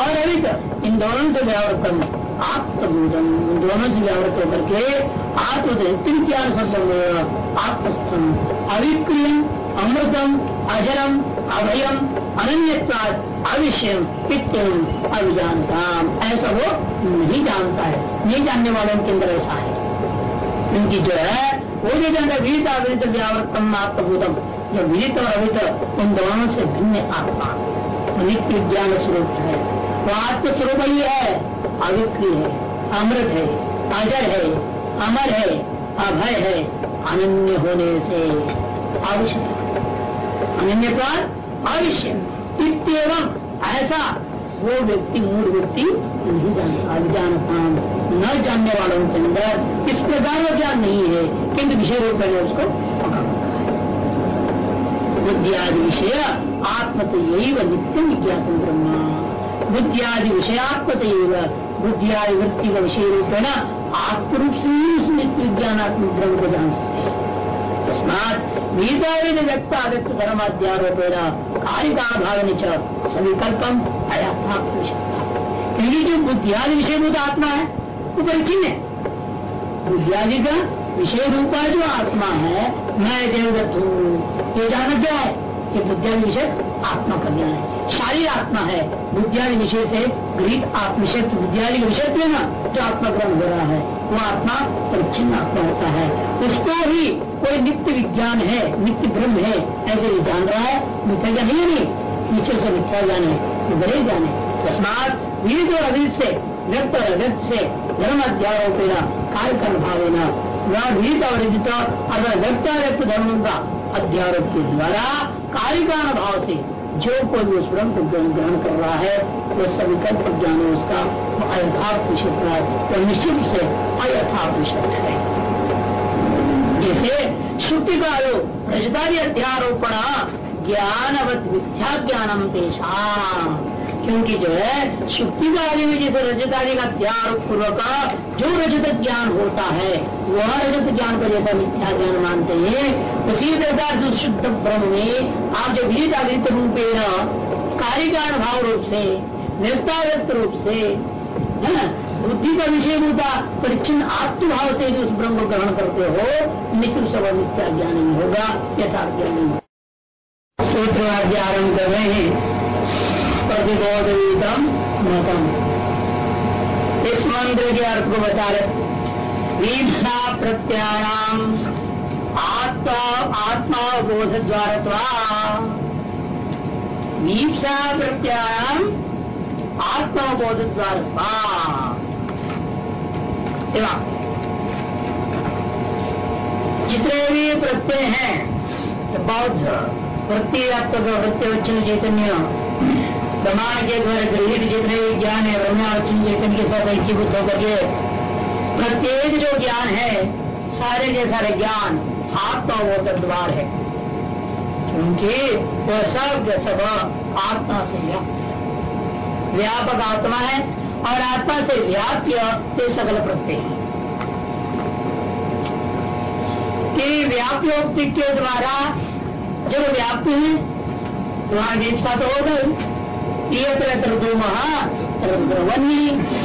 और अवित इन दोनों से व्यावर्तन आत्मभूतम इन दोनों से व्यावृत होकर के आत्म ज्ञान शब्द आत्मस्थम अविक्रिय अमृतम अजरम अभयम अनन्यवाद अविषयम इत्यम अभिजानता ऐसा वो नहीं जानता है। नहीं जानने वालों के अंदर ऐसा है। क्योंकि जो है, वो जो जानता विदित अविदित व्यावृतम आत्मभूतम जो विदित और अवित उन दोनों से भिन्न आत्मा। नित्य ज्ञान स्वरूप है। वो आत्म स्वरूप ही है अविक्रिय है, अमृत है, अजर है, अमर है, अभय है, अनन्य होने से आवश्यक अनन्य पर अवश्य। इतम ऐसा वो व्यक्ति, मूल व्यक्ति नहीं जानता अभिजानता न जानने वालों के अंदर इस प्रकार का ज्ञान नहीं है, किंतु विषय रूप में उसको बुद्धियादि विषय, आत्मत यही नित्य विज्ञापन ब्रह्मा। बुद्धियादि विषयात्मत बुद्धियादि वृत्ति का विषय रूप है ना आत्मरूप से ही उस नित्य विज्ञानात्मक ब्रह्म को जान सकते हैं तस्मात गीताविद व्यक्त व्यक्त धर्माध्यारोपेण कारिका भाव सविकल्पम अयथात्म क्योंकि जो बुद्धियादि विषय भूत आत्मा है, वो परिचिन है। बुद्धियादि का विषय रूपा जो आत्मा है, मैं देवदत्त हूँ, ये जाना क्या है? कि बुद्धियादि विषय आत्मा का ज्ञान है। शारीर आत्मा है बुद्धियादि विषय से गृहित आत्मविषय बुद्धियादि विषय है ना जो आत्मा ग्रहण हो रहा है, वो आत्मा परिच्छिन्न आत्मा होता है। उसको ही कोई नित्य विज्ञान है, नित्य ब्रह्म है, ऐसे ही जान रहा है, मिथ्या ज्ञान नहीं नहीं। नीचे से मिथ्या ज्ञान है बड़े ज्ञान है। तस्मात वीर और अवीर से व्यक्त और अव्यक्त से धर्म अध्यारोपेण कार्य कर भावेना वह वीर और अगर व्यक्त व्यक्त धर्मों का अध्यारोप के द्वारा कार्य कारण भाव से जो कोई उस ब्रह्म को ग्रहण कर रहा है, वो कल्प ज्ञान है उसका अयथार्थ विषय है, वो निश्चित से अयथार्थ विषय है। जैसे श्रुति का आयोग रजदारी अध्यारोपण ज्ञानवत विद्या ज्ञानम पेशा क्योंकि जो है शुक्ति आदि में जैसे रजतादि का त्याग पूर्वक जो रजत ज्ञान होता है, वह रजत ज्ञान को जैसा मिथ्या ज्ञान मानते हैं, उसी प्रकार जो शुद्ध ब्रह्म में आप जो विदित अविदित रूपेण कारिकाण भाव रूप से निर्ताव्यक्त रूप से, है ना? बुद्धि का विषय होता परिचिन आत्मभाव से जो उस ब्रह्म को ग्रहण करते हो, निश्चित सब मिथ्या ज्ञान नहीं होगा, यथार्थ ज्ञान नहीं सूत्र आरंभ कर रहे हैं। प्रतिबोधितम मतम इस मंत्र के अर्थ को बता रहे ईप्सा प्रत्याराम आत्मा आत्मा बोध द्वारा ईप्सा प्रत्याराम आत्मा बोध द्वारा जितने भी प्रत्यय हैं बौद्ध, प्रत्यय आपका प्रत्यय चैतन्य प्रमाण के गृहित जितने भी ज्ञान है ब्रह्मावचन चेतन के साथ ऐकीभूत होकर के प्रत्येक जो ज्ञान है, सारे के सारे ज्ञान आत्मा वो द्वार है। क्योंकि वो सब सब आत्मा से व्यापक आत्मा है और आत्मा से व्याप्य ये सकल प्रत्यय है। कि व्याप्योक्ति के द्वारा जब व्याप्ति है वहाँ दीपसा तो हो गई।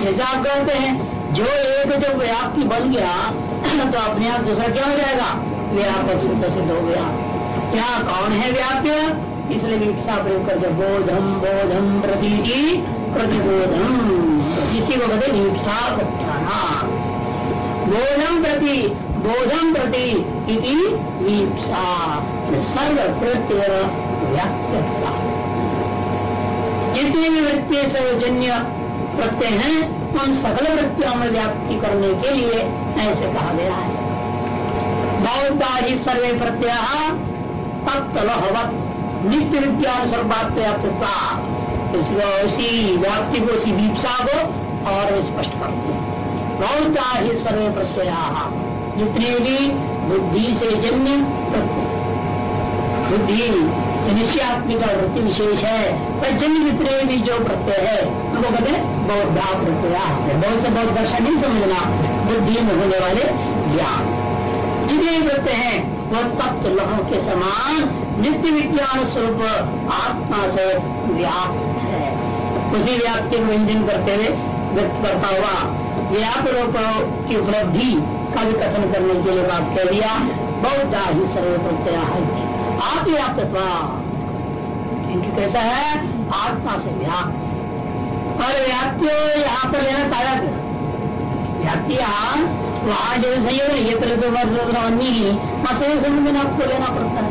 जैसा आप कहते हैं, जो एक जब व्याप्ति बन गया तो अपने आप दूसरा क्या हो जाएगा? व्यापक सिद्ध हो गया। क्या, कौन है व्याप्य इसलिए विक्षा प्रयोग करके बोधम बोधम प्रती प्रतिबोधम इसी को कहते विक्षा प्रत्याना बोधम प्रति बोधम प्रति इति सर्व प्रत्यय व्याप्त जितने भी वृत्तीय संयोजन्य प्रत्यय हैं, उन सकल वृत्तियों में व्याप्ति करने के लिए ऐसे कहा गया है। बहुता ही सर्वे प्रत्यय तत्वत नित्य विज्ञान सर्वात्मता इसको उसी व्याप्ति को, उसी दीपसा को और स्पष्ट करते हैं। बहुता ही सर्वे प्रत्यय। जितने भी बुद्धि से जन्य प्रत्यय। बुद्धि निश्चयात्मिक वृत्ति विशेष है। पर जन्म जितने भी जो प्रत्यय है, उनको कहते हैं बौद्धा प्रत्यय बहुत से बहुत दर्शन नहीं समझना बुद्धि में होने वाले ज्ञान। जितने प्रत्यय है वह तत्व लहों के समान नित्य विज्ञान स्वरूप आत्मा से व्याप्त है। उसी व्याप्ति को व्यंजन करते हुए व्यक्त करता हुआ व्याप रूप की उपलब्धि का भी कथन करने के लिए बात कह दिया। बहुत ही सर्व प्रत्यय आप व्याप्तत्व क्योंकि कैसा है? आत्मा से व्याप्त और व्याप्ति यहाँ पर लेना ताज़ा व्याप्ति यहाँ, वहाँ जैसे संयोग ये तरह तो अन्य ही वहाँ संयोग संबंध आपको लेना पड़ता है।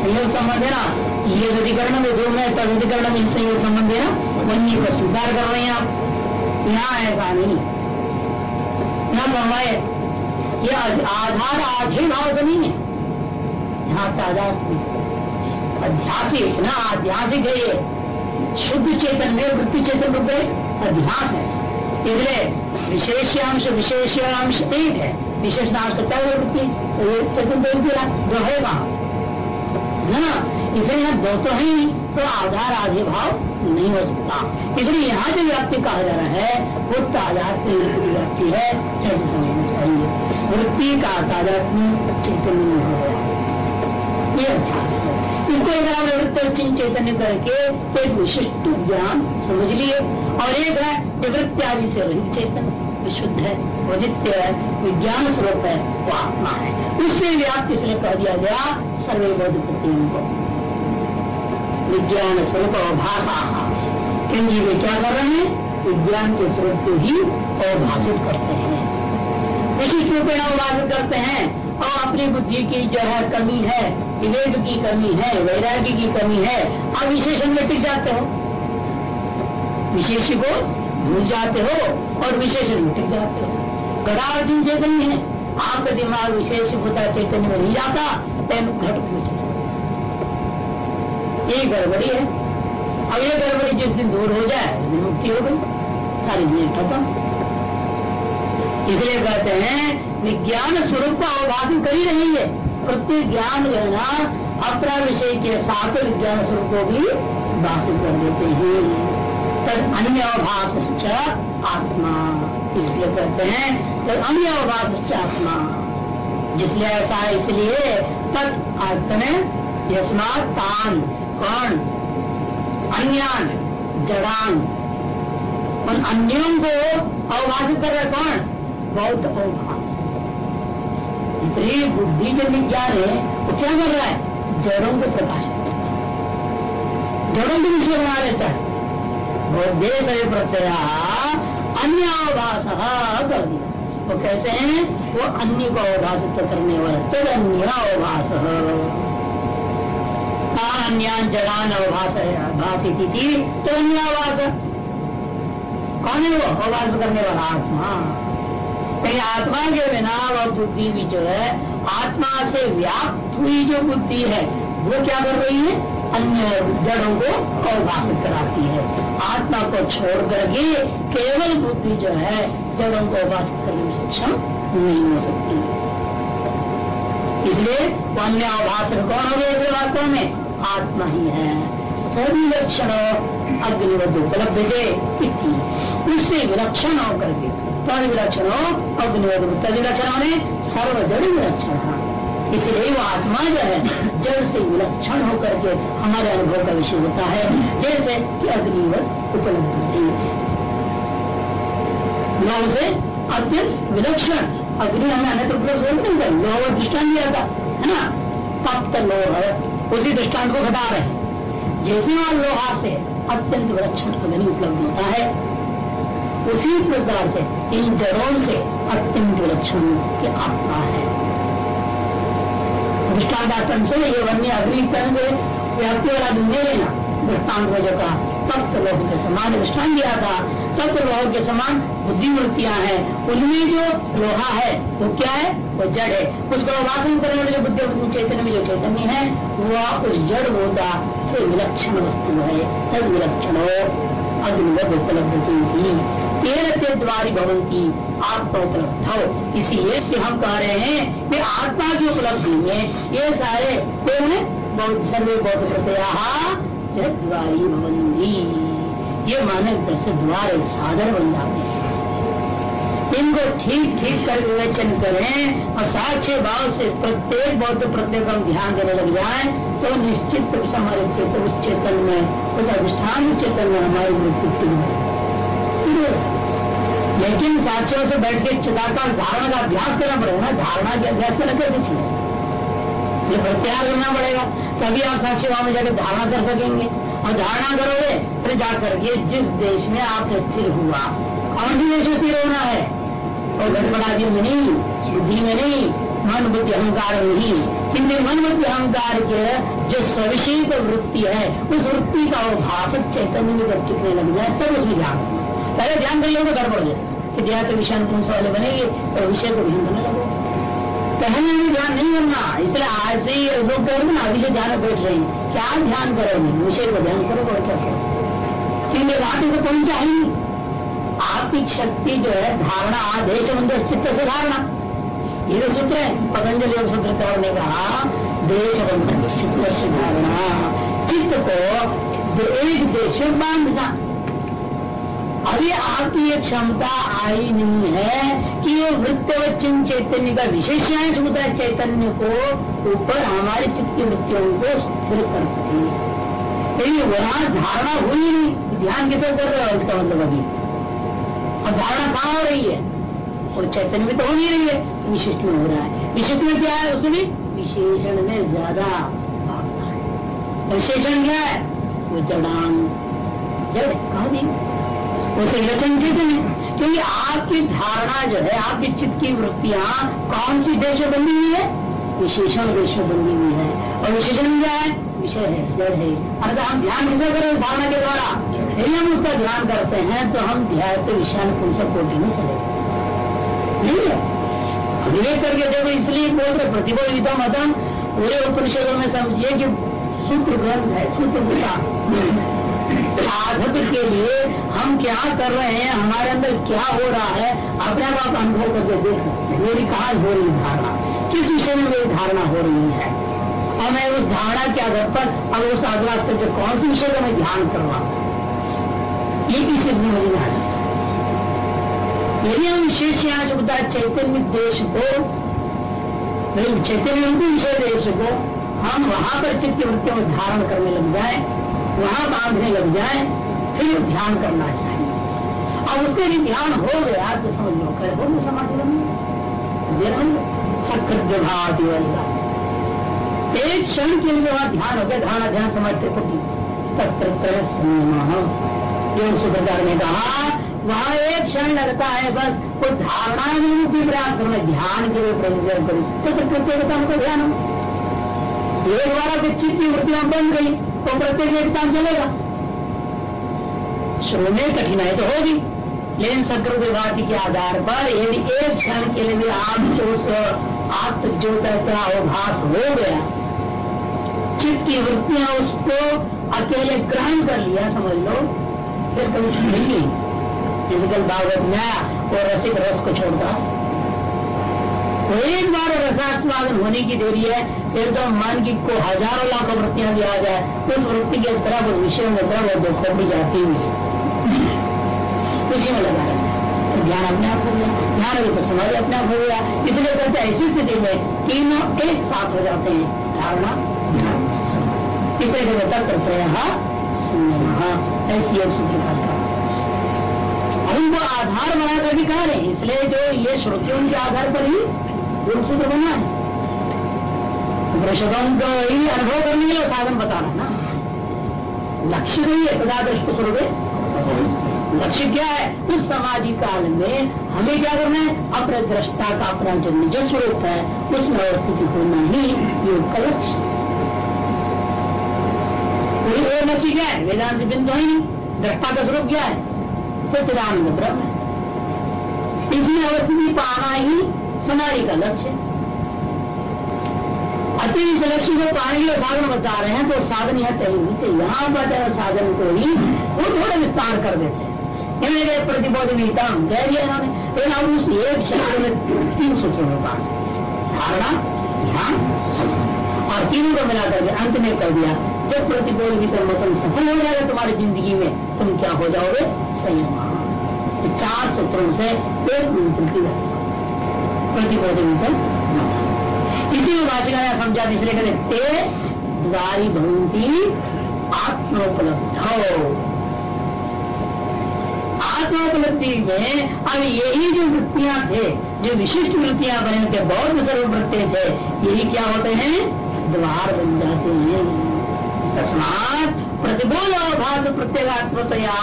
संयोग संबंध है ना? ये अधिकरण में जो मैं तद अधिकरण में संयोग संबंध है ना? वन्य को स्वीकार कर रहे हैं आप। यहाँ ऐसा नहीं। न समय ये आधार आधे भाव ज़मीन है। यहाँ तादाद अध्यासिक ना आध्यासिक है ये। शुद्ध चेतन में वृत्ति चेतन रूप अध्यास है। इसलिए विशेषांश विशेषांश एक है। विशेषांश का क्या वृत्ति चेतन तो दिया। जो है वहाँ। ना? इसलिए यहाँ दो तो है तो आधार आधे भाव नहीं हो सकता। इसलिए यहाँ जो व्याप्ति कहा जा रहा है, वो तादात्म्य व्याप्ति है, ऐसे समझना चाहिए। वृत्ति का तादात्म्य चैतन्य हो गया ये एक वृत्त चैतन्य करके एक विशिष्ट ज्ञान समझ लिए और एक है निवृत्त्यादि से रहित चैतन्य विशुद्ध है वो नित्य है, विज्ञान स्वरूप है, वो आत्मा है। उससे व्याप्त इसलिए कह दिया गया सर्वे बोध को। विज्ञान स्वरूप अभाषा क्योंकि वे क्या कर रहे हैं? विज्ञान के स्वरूप को ही अभाषित करते हैं। विशिष्ट रूपेण अभाषित करते हैं। और अपनी बुद्धि की जो है, कमी है, विवेक की कमी है, वैराग्य की कमी है अब विशेषण में टिक जाते हो। विशेष को भूल जाते हो और विशेषण में टिक जाते हो। गड़ा अर्जुन चैतन्य है। आपका दिमाग विशेष होता, चैतन्य में नहीं जाता, तेन घट ये गड़बड़ी है। अब ये गड़बड़ी जिस दिन दूर हो जाए दिन मुक्ति हो गई, सारी चीज़ें खत्म। इसलिए कहते हैं विज्ञान स्वरूप का अवभाषण कर ही रही है। प्रत्येक ज्ञान जो है ना, अपना विषय के साथ विज्ञान स्वरूप को भी भाषित कर देते हैं। तद अन्य अवभाष आत्मा। इसलिए कहते हैं तब अन्य अवभाष आत्मा। जिसलिए ऐसा है, इसलिए तद आत्म यस्मात तान, कौन? अन्यान, जड़ान। उन अन्यों को अवभाषित कर रहे कौन? बहुत जितनी बुद्धि जो विज्ञान है वो क्या कर रहा है? जड़ों को प्रकाशित करता है। जड़ों को विषय बना लेता है। देश प्रत्यय अन्य अवभाष कर दिया। वो कैसे हैं, वो अन्य को अवभाषित करने वाले तद अन्य अवभाष अन्यान जड़ान अवभाष भाषित थी तो अन्य अवभाष कौन है वो? अवभाष करने वाला आत्मा। कहीं आत्मा के बिना वह बुद्धि भी जो है, आत्मा से व्याप्त हुई जो बुद्धि है, वो क्या कर रही है? अन्य जड़ों को अवभाषित कराती है। आत्मा को छोड़ करके केवल बुद्धि जो है, जड़ों को अवभाषित करने में सक्षम नहीं हो सकती। इसलिए अन्य अवभाषण कौन हो गए वास्तव में? आत्मा ही है। सभी लक्षण अग्निवध उपलब्ध के उससे विलक्षण होकर के तद विलक्षण अग्निवध तद विलक्षण होने सर्वजड़ विलक्षण इसलिए वो आत्मा जो है जड़ से विलक्षण होकर के हमारे अनुभव का विषय होता है, जैसे कि अग्निवत उपलब्ध लौ से अत्यंत विलक्षण। अग्नि हमें अन्य उपलब्ध हो नहीं कर लोह दृष्टान दिया था, है ना? तप्त लोह। उसी दृष्टांत को घटा रहे जैसे वहाँ लोहा से अत्यंत विलक्षण अग्नि उपलब्ध होता है। उसी प्रकार से, इन जड़ों से अत्यंत विलक्षण की आत्मा है। दृष्टान से ये वन्य अग्नि से व्याप्ति वाला दुनिया लेना दृष्टांत को जो कहा, तप्त लोह के समान दृष्टान दिया था। तप्त लोह के समान बुद्धि हैं। उनमें जो लोहा है, वो क्या है? वो जड़ है। उसको वासन करने वाले जो बुद्धि चैतन्य में जो चैतन्य है, वह उस जड़ होता से विलक्षण वस्तु है। तद विलक्षण। हो अग्निवत उपलब्ध तेरह द्वारी भवन की आत्मा उपलब्ध हो इसीलिए हम कह रहे हैं कि आत्मा की उपलब्धि में ये सारे बहुत सर्वे बौद्ध प्रत्यय द्वारी भवंती। ये मानव दस द्वार साधन बन जाते हैं। इनको ठीक ठीक कर विवेचन करें और साक्ष्य भाव से प्रत्येक बौद्ध प्रत्येक हम ध्यान देने लग जाए तो निश्चित रूप से हमारे चेतन, उस चेतन में, उस अधिष्ठान चेतन में हमारी मृत्यु लेकिन साक्षियों से बैठ के चिदाकार धारणा का अभ्यास करना पड़ेगा ना, धारणा के अभ्यास करना कैसे ये प्रत्याहार करना पड़ेगा। तभी आप साक्षी भाव में जाकर धारणा कर सकेंगे। और धारणा करोगे, फिर जाकर के जिस देश में आप स्थिर हुआ, और भी देश में स्थिर होना है। और गड़बड़ादी में नहीं बुद्धि में नहीं मन बुद्धि अहंकार में ही। किंतु मन बुद्धि अहंकार के जो सविशेष वृत्ति है, उस वृत्ति का वो भाषक चैतन्य में जब चुकने लग जाए, तब उसमें ध्यान पहले ध्यान कर लोगे, गड़बड़ जाए। कि ध्यान तो कौन वाले बनेंगे, और विषय को ध्यान करने लगो पहले भी ध्यान नहीं करना। इसलिए आज से ही कह रहे ना, अभी से ध्यान बैठ रहे हैं क्या ध्यान करोगे? विषय को ध्यान करो और क्या करो क्योंकि को पहुँचा ही आत्मिक शक्ति जो है, धारणा, आदेश मंदिर चित्त से धारणा। ये तो सूत्र है, पतंजलि योग सूत्र ने कहा, देश बंधन चित्त से धारणा। चित्त को एक देश में बांधना। अभी आपकी ये क्षमता आई नहीं है कि ये वृत्त चिन्ह चैतन्य का विशेषांश मुद्रा चैतन्य को ऊपर हमारे चित्त की वृत्तियों को स्थिर कर सके। लेकिन वहाँ धारणा हुई नहीं। ध्यान किसे कर रहे हो इसका मतलब अभी? और धारणा कहाँ हो रही है? और चैतन्य में तो हो नहीं रही है। विशिष्ट में हो रहा है। विशिष्ट में क्या है उसमें? विशेषण में ज़्यादा विशेषण क्या है? वो जड़ांग। जड़ कहा दी उसे चेतन है। क्योंकि आपकी धारणा जो है, आपकी चित्त की वृत्तियाँ कौन सी देश बंधी हुई है? विशेषण देश बंधी हुई है। और विशेषण क्या है? विषय है, जड़ है। अर्थात हम ध्यान कैसे करें धारणा के द्वारा? यदि हम उसका ध्यान करते हैं तो हम ध्यान के विषय पुंसक कोटि में चले नहीं है? विवेक करके जब इसलिए बोल रहे प्रतिबोध गीता मतम पूरे उपनिषदों में समझिए कि सूत्र ग्रंथ है, सूत्र साधक के लिए हम क्या कर रहे हैं, हमारे अंदर क्या हो रहा है, अपने आप अनुभव करके देख। मेरी कहा हो रही धारणा। किस विषय में मेरी धारणा हो रही है? और मैं उस धारणा के आधार पर अब उस अगला स्तर कौन से विषय का मैं ध्यान कर रहा हूँ? ये किस चीज़ में मुझे यदि हम विशेष यहाँ से चैतन्य देश को। चैतन्य विषय देश को। हम वहाँ पर चित्त में धारण करने लग जाए। वहाँ बांधने लग जाए, फिर ध्यान करना चाहिए। और उससे भी ध्यान हो गया तो समझ लो कर हो समाधि सकृत भाती एक क्षण के लिए वहाँ ध्यान हो गया धारणा ध्यान समझते को तत्र योग सुप्रचार ने कहा, वहाँ एक क्षण लगता है, बस वो धारणा में भी प्रयास करना ध्यान के लिए प्रयोग करूँ। तो प्रत्येकता उनको ध्यान हो। एक बार चित्त की वृत्तियाँ बन गई तो प्रत्येक एक काम चलेगा। शुरू में कठिनाई तो होगी, लेकिन सकृत विभाग के आधार पर यदि एक क्षण के लिए भी आप जो का अवभाष हो गया, चित्त की वृत्तियाँ उसको अकेले ग्रहण कर लिया, समझ लो, फिर कभी छूटेंगी फ़िज़िकल भागवत न्याय और रसिक रस को छोड़ता एक बार रसास्वादन होने की देरी है तो मन की को हज़ारों लाखों वृत्तियाँ आ जाए उस वृत्ति के तरफ़ विषय में तरफ़ वो दुख भी जाती हुई उसी में लगा तो ज्ञान अपने आप हो गया। ज्ञान हो तो समझ अपने आप हो गया। इसलिए कहते ऐसी स्थिति में तीनों एक साथ हो जाते हैं। धारणा तक करते हैं ऐसी योग सूत्र का उनको आधार बनाकर भी कह रहे इसलिए जो ये श्रुतियों के आधार पर ही सूत्र बना है। उपनिषदों को ही अनुभव करने के लिए साधन बताना ना। लक्ष्य नहीं है सदा दृष्ट स्वरूप लक्ष्य क्या है? उस समाधि काल में हमें क्या करना है? अपने दृष्टा का अपना जो निज स्वरूप है, उसमें अवस्थित होना ही योग का लक्ष्य। कोई और लक्ष्य क्या है? वेदांत बिंदु ही नहीं। दृष्टा का स्वरूप क्या है? सचिदानंद ब्रह्म। इसमें अवस्थिति पाना ही समाधि का लक्ष्य अति इस लक्ष्य को पाने के लिए साधन बता रहे हैं तो साधन यह तय नीचे यहाँ पर साधन को ही वो थोड़ा विस्तार कर देते हैं। प्रतिबोध गीता कह दिया इन्होंने। लेकिन अब उस एक शब्द में तीन सूत्र होगा धारणा, ध्यान और तीनों को मिलाकर के अंत में कर दिया। जब प्रतिबोध गीता मतलब सफल हो जाएगा तुम्हारी ज़िंदगी में, तुम क्या हो जाओगे? संयम। चार सूत्रों से एक मंत्र की प्रतिबोध मंत्र इसी भाषिका ने समझा तीसरे कहते ते द्वारी भवंती आत्मोपलब्ध। आत्मोपलब्धि में अब यही जो वृत्तियाँ थे, जो विशिष्ट वृत्तियाँ बने थे बौद्ध सर्ववृत्ति थे, यही क्या होते हैं? द्वार बन जाते हैं। तस्मात प्रतिबोध अभात प्रत्येगात्मतया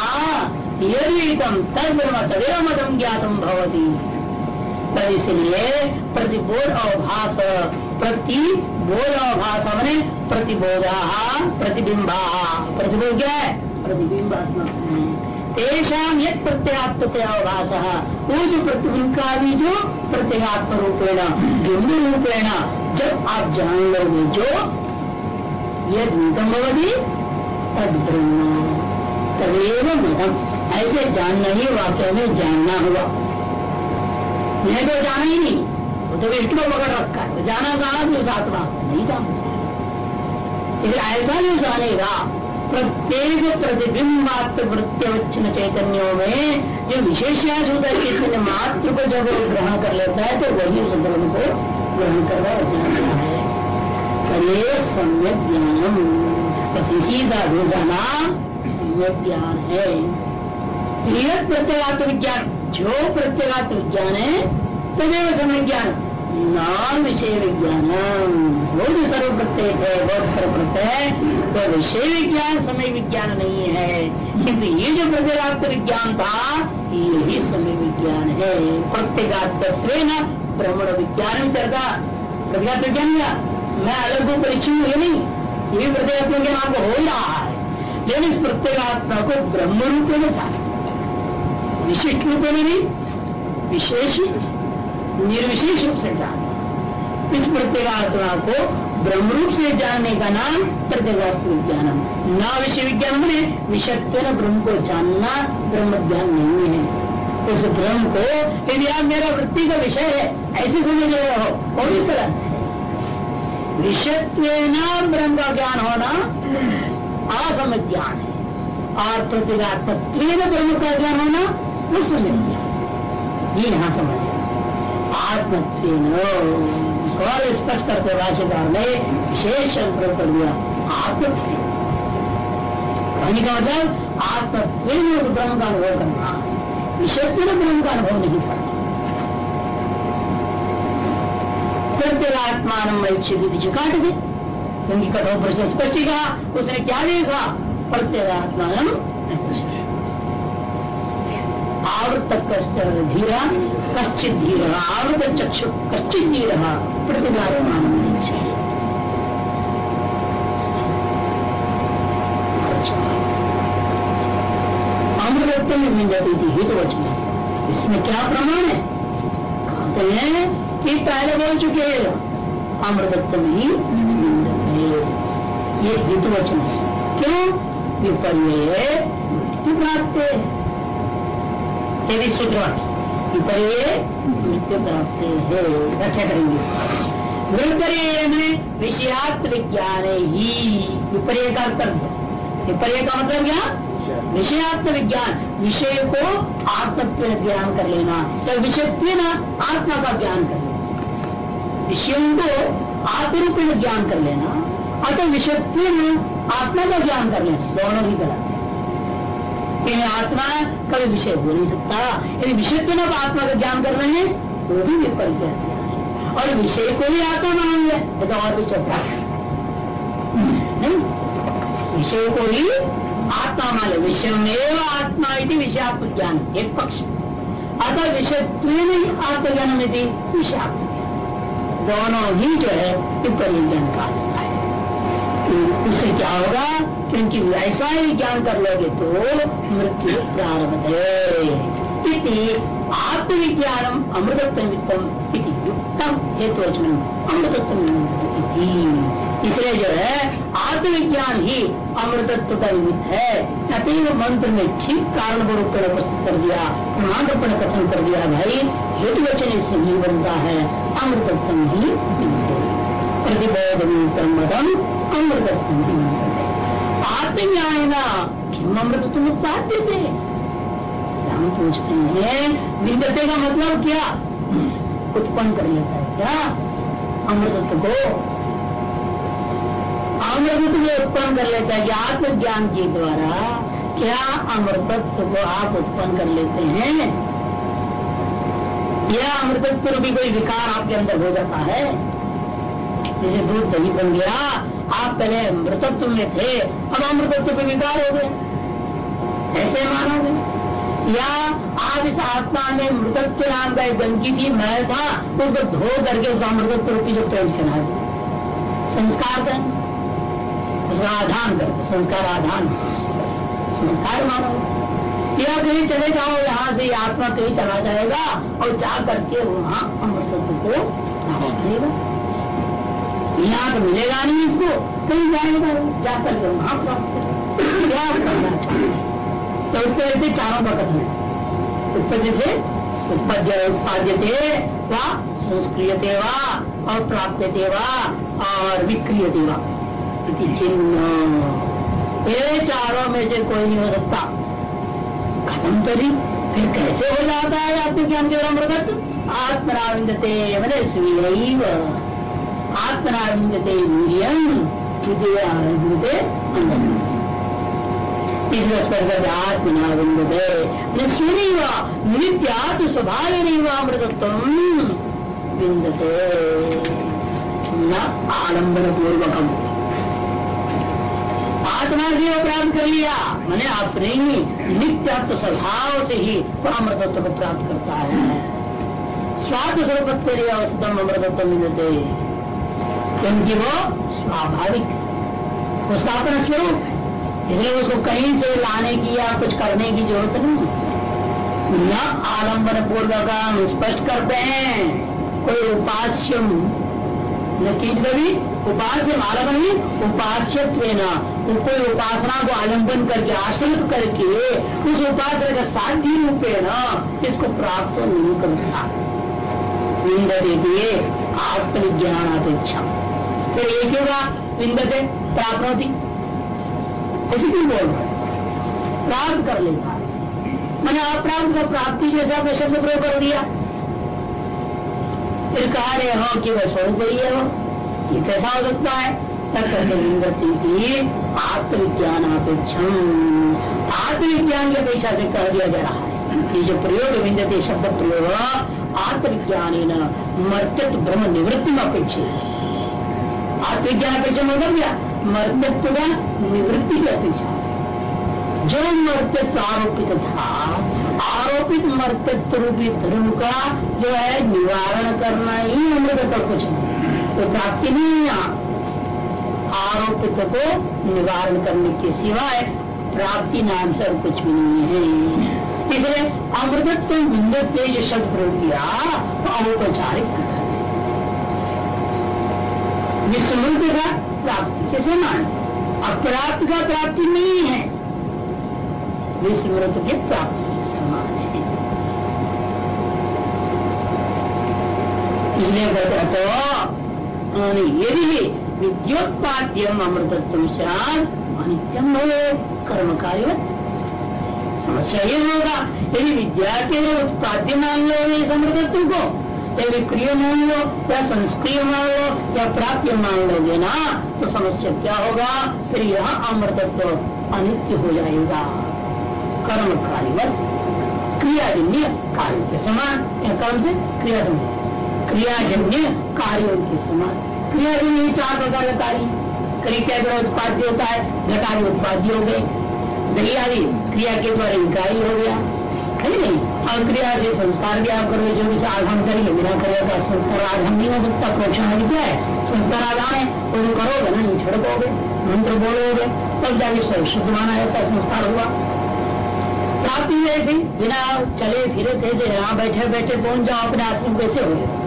यदि तदेव मदम ज्ञातम भवती। तब इसलिए प्रतिबोध अवभाष प्रतिबोध अवभाष मैंने प्रतिबोधा प्रतिबिंबा प्रतिबोध क्या है? प्रतिबिंबात्मक तेषाम यद प्रत्यात्मक अवभाष वो जो प्रतिबिंब का भी जो प्रत्येगात्म रूपेण बिंदु रूपेण जब आप जान लोगे जो यद निगम भवती तद ब्रह्म। तदेव मतम ऐसे जानना ही वाक्य में जानना हुआ मैं तो जाना ही नहीं। वो तो विष्णु पकड़ रखा है। जाना जाना भी उस आत्मा नहीं इसलिए ऐसा जो जानेगा प्रत्येक प्रतिबिंबात्म वृत्तिवच्छिन्न चैतन्यों में जो विशेषाश होता है चैतन्य मात्र को जब वो ग्रहण कर लेता है तो वही उस धर्म को ग्रहण कर रहा है। करे सम्यक ज्ञानम। बस इसी का जाना सम्यक ज्ञान है। प्रत्येगात्म विज्ञान। जो प्रत्येगात्म विज्ञान है, तदेव समय ज्ञान नाम विषय विज्ञान वो जो सर्व प्रत्येक है बहुत सर्व प्रत्यय तो विषय विज्ञान समय विज्ञान नहीं है। किंतु ये जो प्रत्येगात्म विज्ञान था, यही समय विज्ञान है। प्रत्येगात्म न भ्रमण विज्ञान करता। प्रत्येगात्म विज्ञान क्या? मैं अलग हूँ परीक्षण ये नहीं? ये प्रत्येगात्म विज्ञान आपको हो रहा है। लेकिन इस प्रत्येगात्मा को ब्रह्म रूप में जाना। विशिष्ट रूप में नहीं विशेष निर्विशेष रूप से जानना इस प्रत्येगात्मा को ब्रह्म रूप से जानने का नाम प्रत्येगात्म विज्ञान न विषय विज्ञान में विषत्व ब्रह्म को जानना ब्रह्म ज्ञान नहीं है। उस ब्रह्म को यदि आप मेरा वृत्ति का विषय है, ऐसे समझ रहे हो और इस तरह? विषत्व ब्रह्म का ज्ञान होना असम ज्ञान है और प्रत्येगात्मत्व ब्रह्म का ज्ञान होना उस समय ये यहाँ समझ आत्मत्व और स्पष्ट करते राशिकार ने विशेष प्रयोग कर दिया आत्मत्व कहने का मतलब आत्मत्व ब्रह्म का अनुभव करना। विषय ब्रह्म का अनुभव नहीं करना प्रत्येगात्मान इच्छित काट दे। क्योंकि कठोर प्रश्न स्पष्ट कहा, उसने क्या देखा? प्रत्येगात्मान आवृत धीरा, कश्चित धीर आवृत चक्षु कश्चित धीर प्रतिभामान अमृत में जाती थी हित वचन इसमें क्या प्रमाण है? कहते हैं कि पहले बोल चुके हैं। अमृतत्व ही ये हित वचन है। क्यों? विपर्य प्राप्त विपर्य मृत्यु प्राप्त है। व्याख्या करेंगे। विपर्य में विषयात्म विज्ञान ही। विपर्य का कर्तव्य विपर्य का मतलब क्या? विषयात्म विज्ञान। विषय को आत्मत्व ज्ञान कर लेना। तो विषयत्व आत्मा का ज्ञान कर लेना। विषयों को आत्मरूप ज्ञान कर लेना। अतः विषयत्व आत्मा का ज्ञान कर लेना। दोनों ही गलत। है आत्मा कभी विषय हो नहीं सकता। यदि विषय को आप आत्मा का ज्ञान कर रहे हैं, वो भी विपरीत है। और विषय को भी आत्मा मान ले तो और भी चलता है। विषय को ही आत्मा मान विषय में आत्मा यदि विषयात्म ज्ञान एक पक्ष। अतः विषय आत्मज्ञान में थी विषयात्म दोनों ही जो है विपरीत ज्ञान कहा उससे क्या होगा? क्योंकि ऐसा ही ज्ञान कर लोगे तो मृत्यु प्रारंभ है। आत्मविज्ञानम अमृतत्व निमित्तम युक्तम हेतु वचन अमृतत्व इसलिए जो है, आत्मविज्ञान ही अमृतत्व का निमित्त है। अतीव मंत्र में ठीक कारण रूप में उपस्थित कर दिया प्रमाणपण कथन कर दिया भाई हेतु वचन इससे नहीं बनता है अमृतत्व ही। प्रतिबोध मदम अमृतत्व आत्मज्ञान किम अमृतत्व उत्पाद्य थे हम पूछते हैं का मतलब क्या? उत्पन्न कर लेता है क्या? अमृतत्व को। अमृतत्व को उत्पन्न कर लेता है कि आत्मज्ञान के द्वारा क्या अमृतत्व को आप उत्पन्न कर लेते हैं? या अमृतत्व भी कोई विकार आपके अंदर हो जाता है? जैसे दूध दही बन गया, आप पहले मृतत्व में थे, अब अमृतत्व पे विकार हो गए। ऐसे मानोगे? या आप इस आत्मा में मृतत्व नाम का एक गंदगी थी मैं था तो उसको धो करके उस अमृतत्व की जो प्रेम चला संस्कार करें उसका आधान कर, संस्कार आधान। संस्कार मानो या कहीं चले जाओ, यहाँ से आत्मा कहीं चला जाएगा, और जा करके वहाँ अमृतत्व को करेगा। यहाँ तो मिलेगा नहीं इसको कहीं जाएगा जाकर के वहाँ क्या तो उसके ऐसे चारों का कथन है। उत्पत्ति से उत्पद्य उत्पाद्य थे व संस्क्रिय वा और प्राप्त वा, और विक्रिय वा। चिन्ह। ये चारों में से कोई नहीं हो सकता। खत्म नहीं फिर कैसे हो जाता है आपके ज्ञान के अमृत आत्मराविंदते, मैंने स्वीय आत्मनाविंदते वीरियम आरभते इसलिए स्वर्ग आत्मनाविंदते निस्वीव नित्यात् स्वभाव अमृतत्व न आलंबन पूर्वकम आत्मा से प्राप्त कर लिया। मैंने अपने ही नित्यात्व स्वभाव से ही वह अमृतत्व को प्राप्त करता है। स्वाद स्वरूप अमृतत्व मिलते। क्योंकि वो स्वाभाविक उसका अपना स्वरूप है। इसलिए उसको कहीं से लाने की या कुछ करने की ज़रूरत नहीं न आलंबन पूर्वक हम स्पष्ट करते हैं। कोई उपास्यम कभी उपास्य आलंबन ही उपास्य कोई उपासना को आलंबन करके, आश्रित करके, उस उपासना का साध्य रूपे न इसको प्राप्त नहीं करता आत्मविज्ञान अपेक्षा फिर एक होगा विंदते प्राप्त ऐसी क्यों बोल प्राप्त कर लेता मैंने अप्राप्त का प्राप्ति जैसा आपने शब्द प्रयोग कर दिया। फिर कहा रहे, हो, कि वह स्वरूप ही है। ये कैसा हो सकता है? विंदती की आत्मविज्ञान अपेक्षा आत्मविज्ञान की अपेक्षा से कह दिया जा रहा है। ये जो प्रयोग विंदते शब्द प्रयोग, आत्मविज्ञान मर्त्यत ब्रह्म निवृत्ति में अपेक्षित है आत्मविज्ञान अपेक्षा मतलब क्या मर्तत्व का निवृत्ति की अपेक्षा जो मर्तत्व आरोपित था, आरोपित मर्तत्व रूपी धर्म का जो है निवारण करना ही अमृत कुछ नहीं। तो प्राप्ति नहीं है आरोपित को निवारण करने के सिवाय प्राप्ति नाम से कुछ भी नहीं है। इसलिए अमृतत्व से से जो शब्द प्रयोग किया तो औपचारिक विस्मृत का प्राप्ति के समान अप्राप्त का प्राप्ति नहीं है। विस्मृत के प्राप्ति के समान है। तो यदि विद्योत्पाद्यम अमृतत्व से अनित्यम हो कर्म कार्य समस्या ये होगा, यदि विद्या के उत्पाद्य मान लो, इस अमृतत्व को या विक्रिय मान लो या संस्क्रिय मान लो या प्राप्य मान लोगे ना तो समस्या क्या होगा? फिर यह अमृतत्व अनित्य हो जाएगा। कर्म कार्य क्रियाजन्य कार्य के समान। या कर्म से? क्रियाजन्य। क्रियाजन्य कार्यों के समान। क्रियाजन्य चार प्रकार का कार्य। क्रिया के द्वारा उत्पाद्य होता है घटारी उत्पाद्य हो गए। दही आदि क्रिया के द्वारा इकाई हो गया। है नहीं, और क्रिया से संस्कार भी आप करोगे, जो भी आधान करेंगे, बिना करेगा तो संस्कार आधान नहीं हो सकता प्रोक्षण क्या? है संस्कार आधान है तो करोगे ना, नहीं छिड़कोगे, मंत्र बोलोगे, तब जाके शुद्ध माना जाता संस्कार हुआ। प्राप्ति ऐसी बिना चले फिरे कैसे यहाँ बैठे बैठे पहुँच जाओ, अपने आश्रम कैसे हो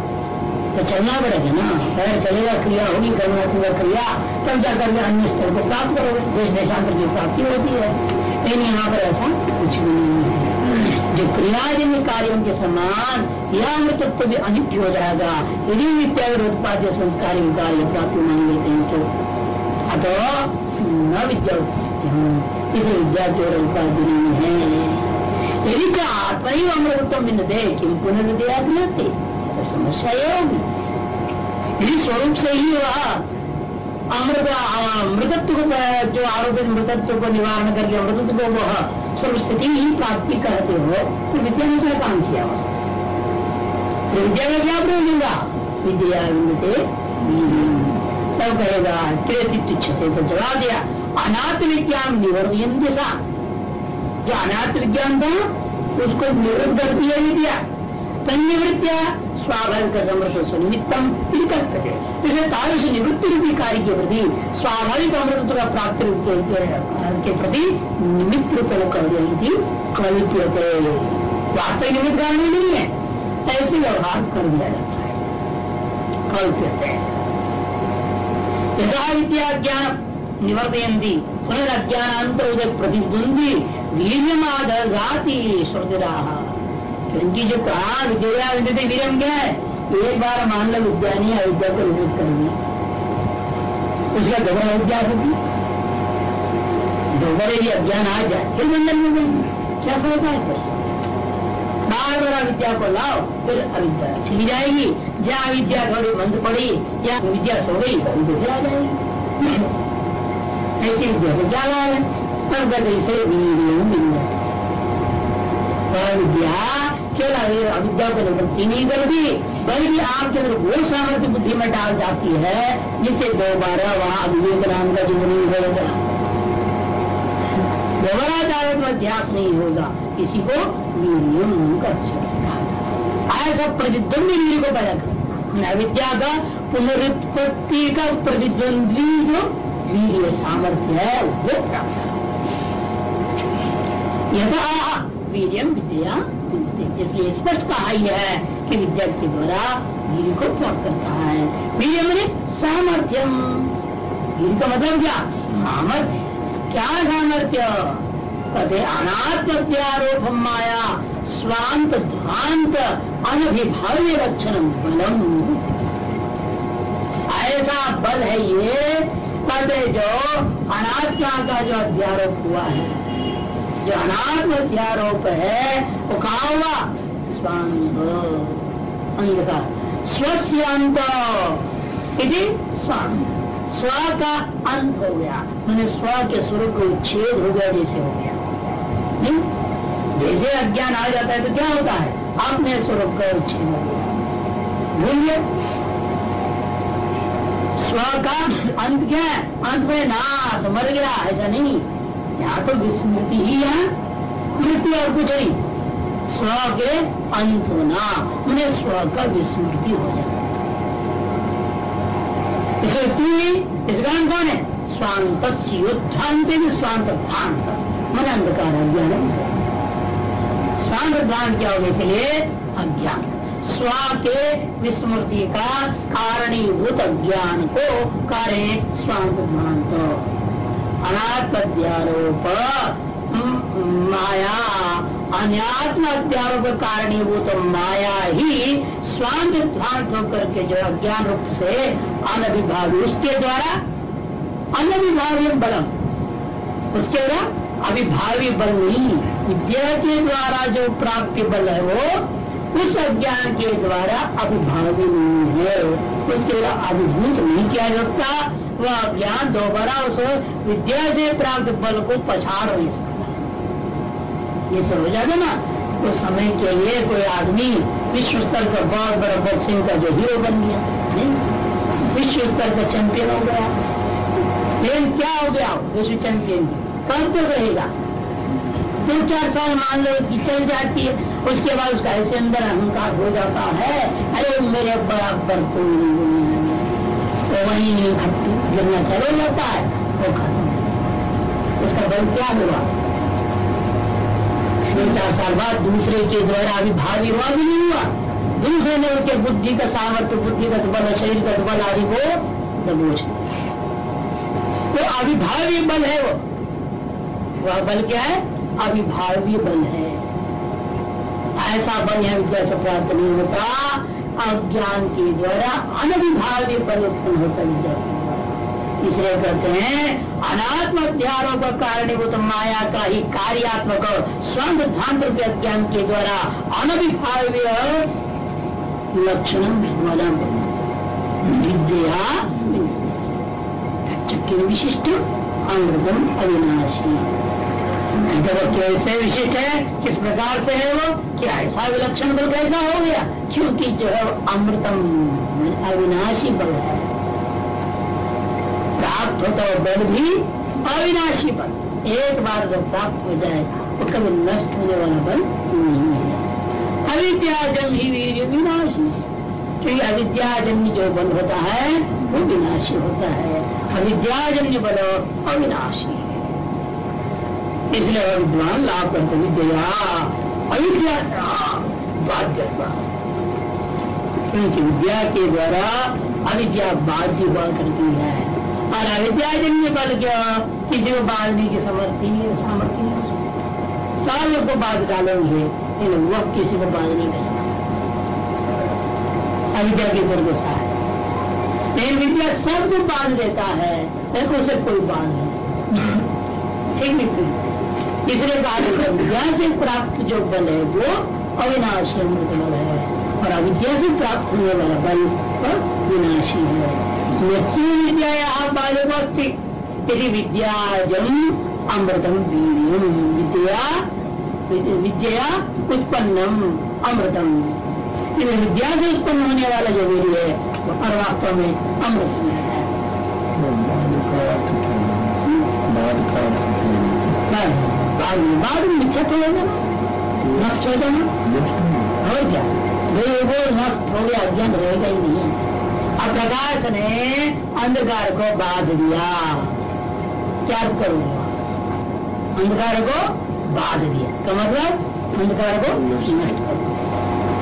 तो चलना पड़ेगा ना, पैर चलेगा, क्रिया होगी करना पूरा क्रिया, तब जाकर के अन्य स्तर को प्राप्त करोगे देश देशांतर की प्राप्ति होती है। लेकिन यहाँ पर ऐसा कुछ भी नहीं है। जो क्रियाजन्य कार्यों के समान यह अमृतत्व भी अनित्य हो जाएगा। यदि नित्य उत्पाद्य संस्कार कार्य प्राप्ति मान लेते हैं तो अतः न विद्या इसलिए विद्या उपाधि नहीं है। यदि क्या आत्मा ही अमृतत्व मिलते कि पुनर्विद्या तो समस्या ये होगी। यदि स्वरूप से ही वह अमृत मृतत्व को, जो आरोपित मृतत्व को निवारण करके अमृतत्व को वह स्थिति ही प्राप्ति करते हो तो विद्या ने क्या काम किया तो विद्या का क्या प्रयोग होगा विद्या तब कहेगा छते को जगा दिया। अनाथ विज्ञान निवर्तन जैसा जो अनाथ विज्ञान था, उसको निवृत्त करती है विद्या। तन्निवृत्तिया स्वाभाविक समृद्ध सुनिमित्तम कर्तव्य इसलिए निवृत्ति रूपी कार्य के प्रति स्वाभाविक अमृत का प्राप्ति के प्रति निमित्त रूप कर कल्प्यते वास्तविक निमित्त कारण नहीं है ऐसे व्यवहार कर दिया जाता है कल्प्यते यथा विद्या ज्ञान प्रतिद्वंदी वीर्यमादि श्रुति क्योंकि जो कहा विद्या विद्युत वीरम क्या है एक बार मान लो नहीं अविद्या को विरोध कर दिया उसका दोबारा अविद्या होगी? दोबारा ही अज्ञान आ जाए फिर बंधन में गई। क्या फ़र्क है बार बार अविद्या को लाओ, फिर अविद्या चली जाएगी। जहाँ अविद्या थोड़ी बंद पड़ी या विद्या सो गई तो फिर आ जाएगी। ऐसी विद्या को क्या ला है तब गति से विद्या केवल अविद्या को निवृत्ति नहीं कर दी बल्कि आपके अंदर वो सामर्थ्य बुद्धि में डाल जाती है जिससे दोबारा वहाँ अभिवेक नाम का जो नहीं होगा चाहे तो अध्यास नहीं होगा, किसी को वीरियम कर सकता ऐसा प्रतिद्वंदी वीर को पैदा कर अविद्या का पुनरुत्पत्ति का प्रतिद्वंदी जो वीर सामर्थ्य है, वो प्राप्त। यथा वीरियम विद्या इसलिए स्पष्ट कहा यह है कि विद्यार्थी द्वारा वीर को प्राप्त करता है। वीर मैंने सामर्थ्यम। वीर का मतलब क्या? सामर्थ्य। क्या सामर्थ्य? कहते अनात्मत्यारोप माया, स्वांत ध्वांत अनभिभाव्य रक्षण बलम। ऐसा बल है ये कहते जो अनात्मा का जो अध्यारोप हुआ है। जो अनात्म अध्यारोप है वो कहा हुआ स्वांत अंधकार स्वस्यांत स्वांत स्व का अंत हो गया। मैंने स्व के स्वरूप को उच्छेद हो गया, जैसे हो गया। जैसे अज्ञान आ जाता है तो क्या होता है? अपने स्वरूप का उच्छेद हो गया। भूलिए। स्व का अंत क्या है? अंत में नाश, मर गया, ऐसा नहीं। यहाँ तो विस्मृति ही है। मृत्यु और कुछ नहीं स्व के अंत होना उन्हें स्व का विस्मृति हो जाए। इसे तू गान कौन है? स्वांत योद्धांत स्वांत भांत मन अंधकार अज्ञान स्वांत ध्यान क्या होगा इसलिए अज्ञान। स्व के विस्मृति का कारणीभूत ज्ञान को कार्य स्वांत भ्रांत अनात्मध्यारोप माया अनात्म अध्यारोप कारणीभूत माया ही स्वांत ध्वांत होकर के जो अज्ञान रूप से अनभिभावी, उसके द्वारा अनभिभावी बलम, उसके द्वारा अभिभावी बल नहीं विद्या के द्वारा जो प्राप्ति बल है वो उस अज्ञान के द्वारा अभिभावी नहीं है। उसके अभिभूत नहीं किया जाता। वह ज्ञान दोबारा उस विद्या से प्राप्त बल को पछाड़ नहीं सकता ये सब हो जाएगा ना? तो समय के लिए कोई आदमी विश्व स्तर का बहुत बड़ा बॉक्सिंग का जो हीरो बन गया विश्व स्तर का चैंपियन हो गया। लेकिन क्या हो गया? विश्व चैंपियन कब तो रहेगा? दो चार साल मान लो उसकी चल जाती है। उसके बाद उसका ऐसे अंदर अहंकार हो जाता है। अरे मेरे बराबर कोई नहीं तो वही गिरना चले जाता है वो खत्म। उसका बल क्या हुआ? छह चार साल बाद दूसरे के द्वारा अभी भावी हुआ भी नहीं हुआ। दूसरे ने उसके बुद्धि का सामर्थ्य, बुद्धि का बल, शरीर का बल आदि को दबोच तो अभिभावी बल है वो। वह बल क्या है? अभिभावी बल है। ऐसा विद्या से प्राप्त नहीं होता। अज्ञान के द्वारा बल उत्पन्न होता है इसलिए कहते हैं, अनात्म अध्यारोप कारणीभूत माया का ही कार्यात्मक स्वंग ध्यान ज्ञान के द्वारा अनभिभाव्य लक्षण विद्या विशिष्ट अमृतम अविनाशी। जब कैसे विशिष्ट है, किस प्रकार से है वो? क्या ऐसा विलक्षण बल कैसा हो गया? क्योंकि जो है अमृतम, अविनाशी बल है। प्राप्त होता है बल भी अविनाशी बल। एक बार जब प्राप्त हो जाए तो कभी नष्ट होने वाला बल नहीं है। अविद्याजम ही वीर विनाशी। क्योंकि अविद्याजन्य जो बल होता है, वो विनाशी होता है। अविद्याजन्य बल अविनाशी। इसलिए विद्वान लाभ करते विद्या अविद्या बाध्य क्योंकि विद्या के द्वारा अविद्या बाध्य हुआ करती है। और अविद्याजन्य बल क्या किसी को बांधने की समर्थी सामर्थ्य सारे को बाँध डालेंगे, लेकिन वह किसी को बाँध नहीं कर अविद्या की दुर्दशा है। लेकिन विद्या सबको बाँध देता है, लेकिन उसे कोई बाँध नहीं ठीक नहीं इसलिए कहा विद्या से प्राप्त जो बल है वो अविनाशी अमृत बल है। और अविद्या से प्राप्त होने वाला बल विनाशी है। विद्या आप बालुवस्ती यदि विद्याजम अमृतम विद्या विद्या उत्पन्नम अमृतम। विद्या से उत्पन्न होने वाला जो वीर है और वास्तव में अमृत में है बाद में बाद में मिथ्या तो होगा नष्ट हो जाना और क्या? वो नष्ट हो गया, अज्ञान रहेगा ही नहीं अब प्रकाश ने अंधकार को बाध दिया। क्या करूँगा अंधकार को बाध दिया। तो मतलब? अंधकार को नष्ट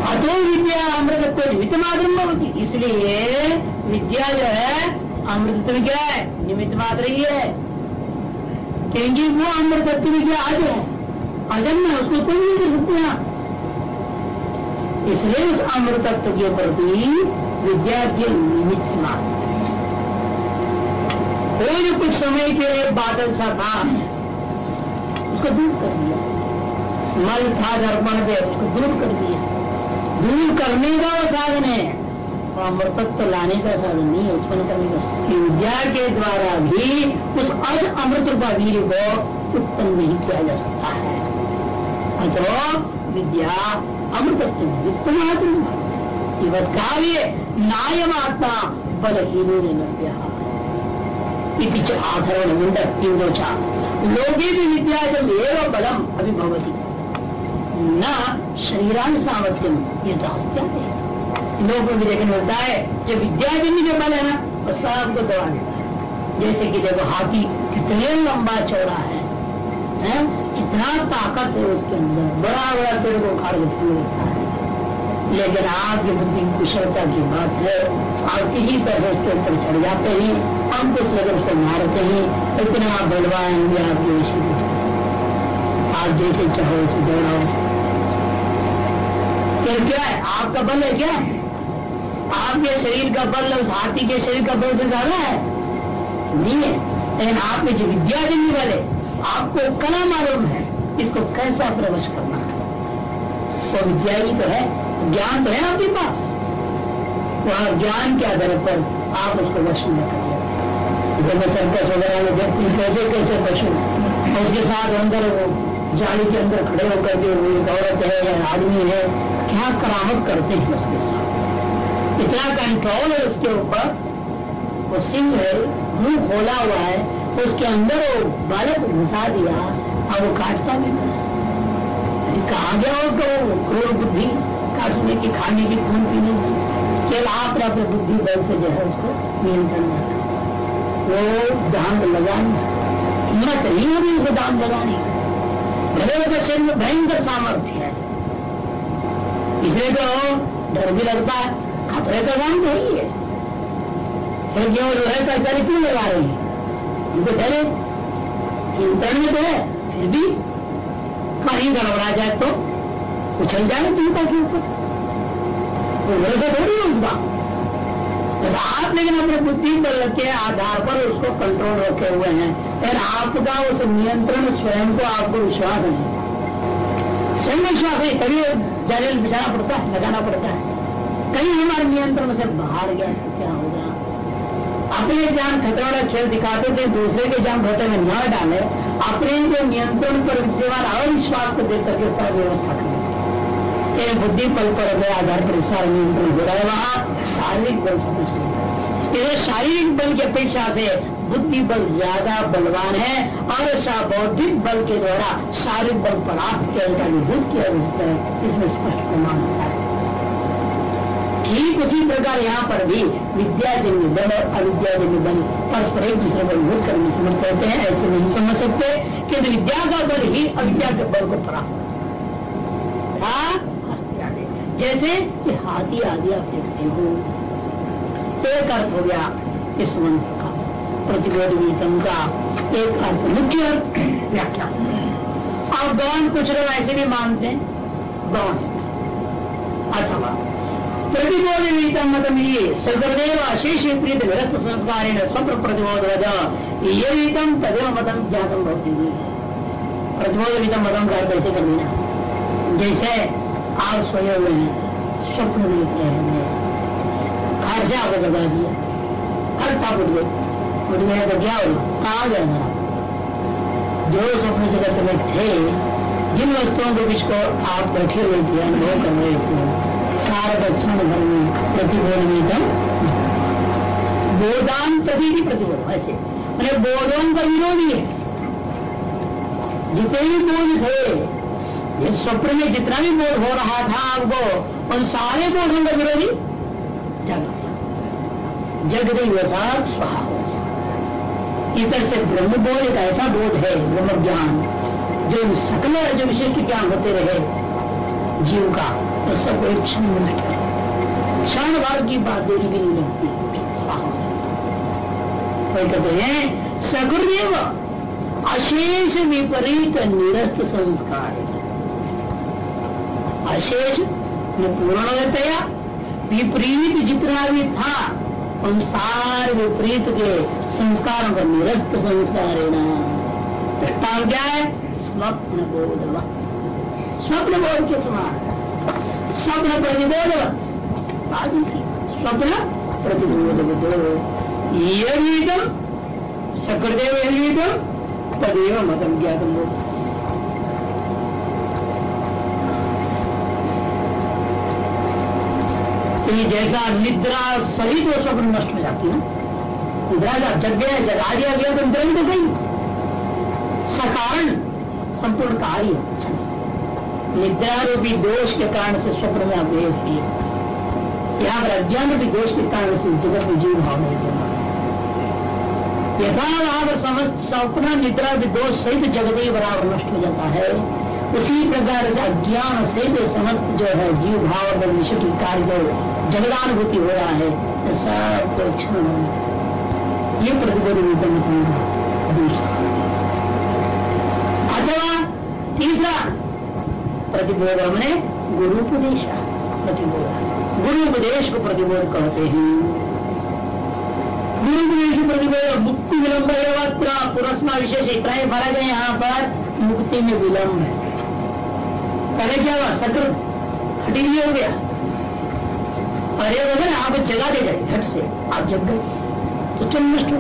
अतो विद्या अमृत निमित्त मात्र में होती, इसलिए विद्या जो है, अमृत क्या है? निमित्त मात्र ही है। क्योंकि वो में क्या आज है अजन में उसको कोई नहीं कर सकते आप इसलिए उस अमृत तत्व के प्रति विद्या के निमित्त मात्र। कोई भी कुछ समय के लिए बादल सा था उसको दूर कर दिया। मल था दर्पण पे, उसको दूर कर दिया। दूर करने का वो साधन है। अमृतत्व लाने का साधन नहीं है, उत्पन्न करने का। विद्या के द्वारा भी उस अर्ध अमृत रूपा वीर को उत्पन्न नहीं किया जा सकता है। अतो विद्या अमृतत्व उत्पन्न काव्य नायमात्मा बलहीनो नव्य आधरण मुंडक तीव्रोचा लोगे भी विद्या जब एवं बलम अभिभवती। न शरीरान सामर्थ्यम ये तो है लोगों को भी देखने मिलता है जो विद्याजन्य जो बल है ना वो सबको दबा देता जैसे कि देखो हाथी कितने लंबा चौड़ा है? कितना ताकत है उसके अंदर। बड़ा बड़ा पेड़ को उखाड़ के है। लेकिन आपकी बुद्धि कुशलता की बात है। आप किसी तरह उसके ऊपर चढ़ जाते हैं, हम कुछ लगे उसको मारते हैं, इतना भी आपकी वैसी आप जैसे चाहो उसे दौड़ाओ। फिर क्या है? आपका बल है क्या? आपके शरीर का बल उस हाथी के शरीर का बल से ज़्यादा है। नहीं है। लेकिन आप में जो विद्या बल है आपको कला मालूम है, इसको कैसा प्रवेश करना है? वो विद्या ही तो है, ज्ञान तो है आपके पास। वह ज्ञान के आधार पर आप उसको वश में कर जब सर्कस वगैरह में देखती कैसे कैसे पशु उसके साथ अंदर वो जाली के अंदर खड़े होकर के वो औरत है या आदमी है, क्या करामत करते हैं उसके साथ? इतना कंट्रोल है उसके ऊपर, वो सिंह है, मुँह खोला हुआ है, उसके अंदर वो बालक घुसा दिया और वो काटता भी कहा गया हो तो क्रोध बुद्धि? काटने की, खाने की खून पीने की। केवल आप अपने बुद्धि बल से जो है उसको नियंत्रण वो दान लगाने, हिम्मत नहीं होगी उसको दान लगाने भले उसके शरीर में भयंकर सामर्थ्य है। इसलिए तो डर भी लगता है। का काम तो ही है। फिर क्यों लोहे का चल क्यों लगा रही है? उनको डरे। चिंतन में तो है, फिर भी कहीं गड़बड़ा जाए तो उछल जाए चिंता के ऊपर। तो थोड़ी है उसका तो आप लेकिन अपने बुद्धि बल के आधार पर उसको कंट्रोल रखे हुए हैं, फिर आपका उस नियंत्रण स्वयं को आपको विश्वास नहीं स्वयं विश्वास है कभी जाले बिछाना पड़ता है लगाना पड़ता है। कहीं हमारे नियंत्रण से बाहर गया तो क्या होगा? अपने जान खतरे वाला खेल दिखाते थे, दूसरे के जान खतरे में न डाले, अपने जो नियंत्रण पर विद्यमान अविश्वास को देख करके उसका व्यवस्था करें बुद्धि पल पर आधार पर सारा नियंत्रण हो रहा है, वहाँ शारीरिक बल इसे शारीरिक बल की अपेक्षा से बुद्धि बल ज़्यादा बलवान है और बौद्धिक बल के द्वारा शारीरिक बल प्राप्त किया जाता किया इसमें स्पष्ट प्रमाण है। ठीक उसी प्रकार यहाँ पर भी विद्याजन्य बल और अविद्याजन्य बल परस्पर एक दूसरे को विभूत करने समर्थ होते हैं, ऐसे नहीं समझ सकते कि विद्या का बल ही अविद्या के बल को प्राप्त जैसे कि हाथी आदि आप देखते हो। एक अर्थ हो गया इस मंत्र का प्रतिबोध वीतम का, एक अर्थ मुख्य अर्थ व्याख्या। आप गौन कुछ लोग ऐसे भी मानते हैं? गौन अथवा प्रतिबोध वीतम ये सदरदेव अशेष विपरीत निरस्त संस्कार स्वप्न प्रतिबोध ये वीतम तदेव मतम ज्ञातम भक्ति प्रतिबोध वीतम मतम का कैसे कर देना जैसे आप हुए हैं स्वप्न में निकले हैं घर से आपको जगा दिया घर था उठ गए उठ गए तो क्या हुआ? कहा गया जो स्वप्न जगह समय थे जिन वस्तुओं के बीच को आप बैठे हुए थे अनुभव कर रहे थे सारे बच्चों में घर में प्रतिबोध नहीं था बोधान तभी भी प्रतिबोध ऐसे। मैंने बोधों का विरोधी है जितने भी बोध थे इस स्वप्न में जितना भी बोध हो रहा था आपको, उन सारे बोधों का विरोधी जग जगदई वसात स्वाहा हो इधर से ब्रह्म बोध एक ऐसा बोध है ब्रह्म ज्ञान जो सकल जो विशेष ज्ञान होते रहे, जीव का तो सब एक क्षण में करे क्षण भाग की बात देरी भी नहीं लगती कोई कहते हैं सगुरुदेव अशेष विपरीत निरस्त संस्कार अशेष पूर्णतया विपरीत जितना भी था उन सारे विपरीत के संस्कारों का निरस्त संस्कार है दृष्टान क्या है स्वप्न बोध स्वप्न बोध के समान स्वप्न प्रतिबोध। स्वप्न प्रतिबोध यदम सकृदेव यदम तदेव मतम ज्ञातम बोध कि जैसा निद्रा सहित वो स्वप्न नष्ट हो जाती है। निद्रा जग गया, जगा दिया गया तो निद्रा ही तो गई। सकारण, संपूर्ण कार्य। निद्रा रूपी दोष के कारण से स्वप्न में आप किए। यहाँ पर अज्ञान रूपी दोष के कारण से जगत में जीव भाव वहाँ पर समस्त स्वप्न, निद्रा दोष सहित जगत ही बराबर नष्ट हो जाता है। उसी प्रकार से अज्ञान से जो समस्त जो है जीव भाव और विशुद्ध कार्य जो जगदानुभूति हो रहा है सब क्षण ये प्रतिबोध दूसरा। अथवा तीसरा प्रतिबोध हमने गुरु उपदेश प्रतिबोध। गुरु उपदेश को प्रतिबोध कहते हैं। गुरु उपदेश प्रतिबोध मुक्ति विलंब है पुरस्मा विशेष इतना ही फ़र्क है यहाँ पर। मुक्ति में विलंब है। पहले क्या हुआ? सकर हटी हो गया। ये बोले, आप जगा दे गए, झट से। आप जग गए तो तुम नष्ट हो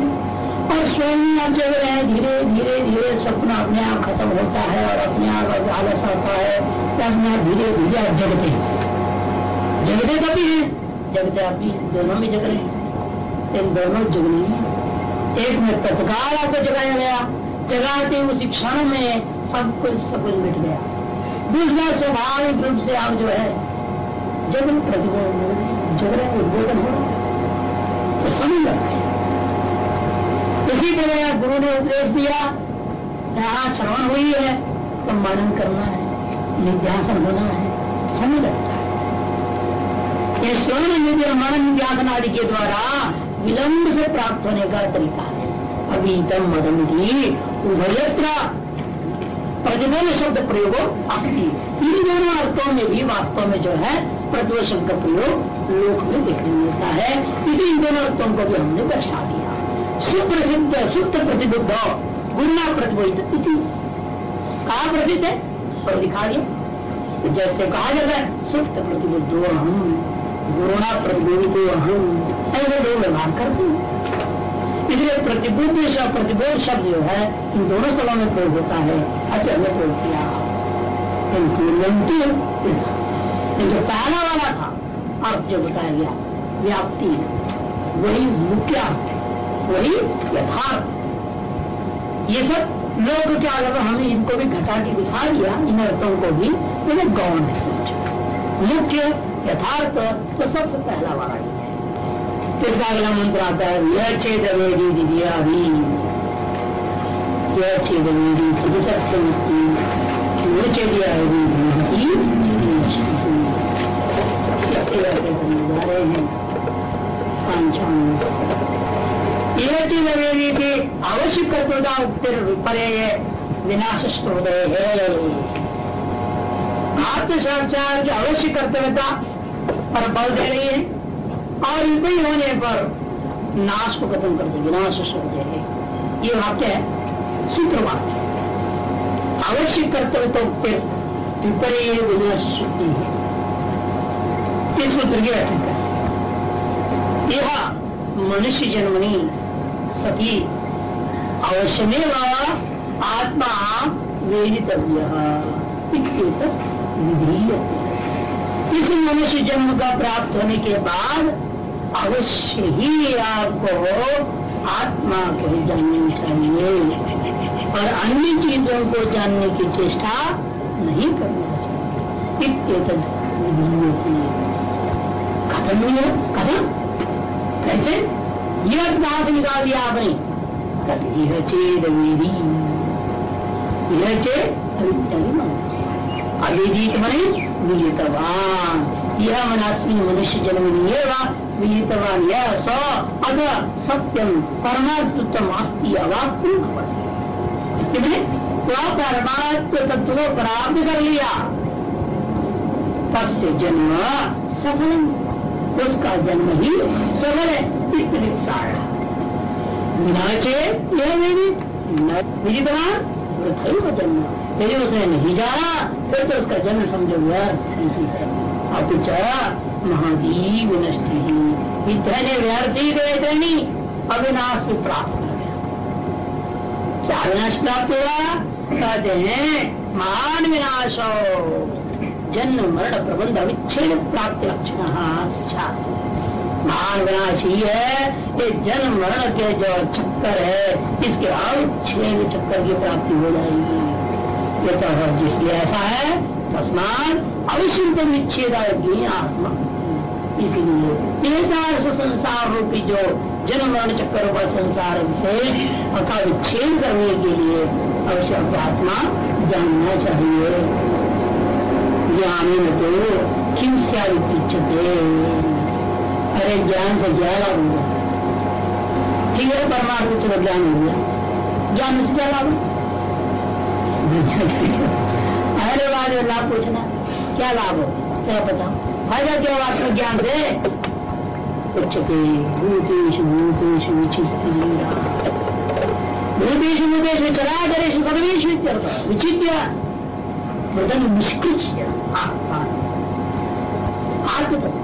और स्वयं ही आप जग रहे हैं धीरे धीरे धीरे सपना अपने आप खत्म होता है और अपने आप आलस आता है तो अपने आप धीरे धीरे आप जगते हैं। जगते कभी है? जगते आप भी दोनों में जग रहे हैं। इन दोनों जगने एक में तत्काल आपको जगाया गया। जगाते उसी क्षण में सब कुछ सब कुछ मिट गया। दूसरा स्वाभाविक रूप से आप जो है जगन प्रतिबोध जग रहे उद्बोधन हो तो समझ लगता है इसी तरह गुरु ने उपदेश दिया यहाँ श्रवण हुई है तो मनन करना है, निध्यासन होना है, समझ लगता है। ये श्रवण निधि मनन निध्यासन आदि के द्वारा विलंब से प्राप्त होने का तरीका है। अभी तम मदन की उभयत्र प्रतिबोध शब्द प्रयोग अस्थित इन दोनों अर्थों में भी वास्तव में जो है प्रतिभा शब्द का प्रयोग लोक में देखने मिलता है। इसी इन दोनों अर्थों को भी हमने दर्शा दिया। सुप्रसिद्ध, सुप्त प्रतिबुद्ध गुरुना प्रतिबोधित कहा प्रसिद्ध है? और दिखा दिया। तो जैसे कहा जाता है, सुप्त प्रतिबुद्धो हम गुरुना प्रतिबोधितो हम ऐसे दो व्यवहार करते हैं। इसलिए प्रतिबुद्ध शब्द प्रतिबोध शब्द जो है, इन दोनों स्थलों में प्रयोग होता है। अच्छा हमने प्रयोग किया। जो पहला वाला था। अर्थ जो बताया गया, व्याप्ति वही मुख्य वही यथार्थ ये सब लोग क्या लगा, हमने इनको भी घटा के दिखा दिया इन अर्थों को भी मैंने गौण है मुख्य यथार्थ तो सबसे पहला वाला ही है। अगला मंत्र आता है, यह चेत वेदी दिव्या भी। यह चेत वेदी खुद सत्यमस्ती यह चेत जा रहे हैं। यह चीज़ वेदी के अवश्य कर्तव्यता उत्तर विपर्य विनाश स्त्रोदय है आत्म की अवश्य कर्तव्यता पर बल दे रही है और विपरी होने पर नाश को खत्म कर दे विनाश शब्द है ये वाक्य है सूत्र वाक्य अवश्य कर्तव्य तो फिर विपरीय विनाश शुद्धि है इस सूत्र की व्याख्या यह मनुष्य जन्मनी सती। अवश्य में आत्मा वेदितव्य। इस मनुष्य जन्म का प्राप्त होने के बाद अवश्य ही आपको आत्मा को जाननी चाहिए। और अन्य चीज़ों को जानने की चेष्टा नहीं करनी चाहिए। खत्म नहीं है कथम कैसे यह बात निकाल दिया आपने। यह चेद यह यह मनास्मी मनुष्य जन्म नहीं विहितवान यह स। अध सत्यम परमात्म अस्थि अवाप्ति वह परमात्म तत्व को प्राप्त कर लिया। तस्य जन्म सफल उसका जन्म ही सफल है यह मेरी विदितवान वृथ जन्म। उसने नहीं जाना, फिर तो उसका जन्म समझो ही है अपिच महादीव नष्टि विधने व्यर्थी वेदनी अविनाश से प्राप्त हो गया। क्या विनाश प्राप्त हुआ? कहते हैं महान विनाश। जन्म, मरण, प्रबंध, अविच्छेद, प्राप्त लक्षण महान विनाश ही है। ये जन्म मरण के जो चक्कर है, इसके अविच्छेद चक्कर की प्राप्ति हो जाएगी। ये तो जिसलिए ऐसा है तस्मान अविशुद्ध विच्छेद आत्मा। इसलिए एक संसार रूपी जो जन्म मरण चक्कर पर संसार से का विच्छेद करने के लिए अवश्य आत्मा जानना चाहिए। ज्ञान तो किम सियाचते अरे ज्ञान से क्या लाभ हुआ ठीक है परमात्मा चलो ज्ञान हो गया। ज्ञान से क्या लाभ अरे बाद लाभ पूछना। क्या लाभ हो? क्या पता? फ़ायदा क्या हो? आत्मज्ञान से? उच्चते भूतेश भूतेश भूतेश चराचरेश सर्वेश विचित्य मृदन आत्म।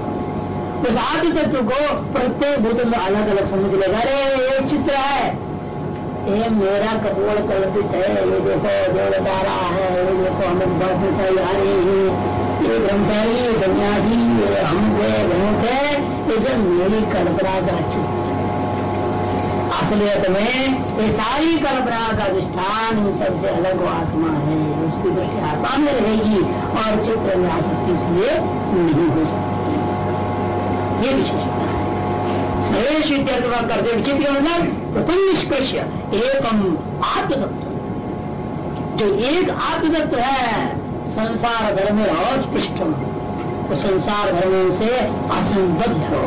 उस आत्म तत्व को प्रत्येक भूत में अलग अलग समझ लेगा अरे, ये चित्र है। ये मेरा कपोल कल्पित है, ये देखो, जो बता रहा है, ये देखो हमें है। ये ब्रह्मचारी दुनियादी ये हम थे बहुत है ये जो मेरी कल्पना का चित्र असलियत में ये सारी कल्पना का अधिष्ठान सबसे अलग आत्मा है, उसकी दृष्टि आत्मा में रहेगी और चित्र में आ सकती इसलिए नहीं हो सकती। ये है। सहेश करते विचित्र मतलब प्रथम निष्कर्ष एकम आत्मतत्व जो एक आत्मतत्व है, संसार धर्म अस्पृष्ट तो संसार धर्मों से असंबद्ध हो,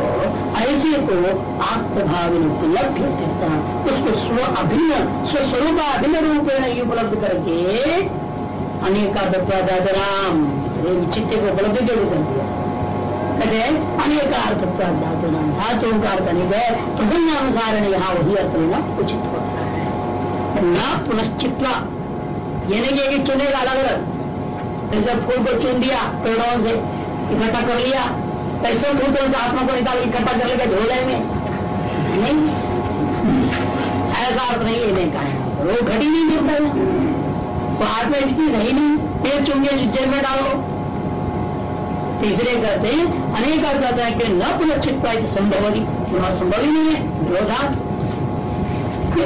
ऐसे को आत्मभाव उपलब्ध करता उसको स्व अभिन्न स्वस्वरूप अभिन्न रूप उपलब्ध करके अनेका राम करे चित्त को उपलब्ध के रूप दिया? कहते अनेक धातु नाम धातु का अर्थ अनेक यहाँ वही अर्थ लेना उचित होता है। न पुनश्चित्वा, ये नहीं कि चुनेगा अलग अलग। जैसे फूल को चुन दिया पेड़ों से इकट्ठा कर लिया कैसे फूल को आत्मा को निकाल इकट्ठा कर लेगा झोले में नहीं। ऐसा अर्थ नहीं लेने का है। वो घटी नहीं गिरता है तो आत्मा चीज़ है नहीं। पेड़ चुन के जेल में डालो। तीसरे कहते हैं, अनेक कहता है कि न पुनश्चित संभव संभव ही नहीं है विरोधा ये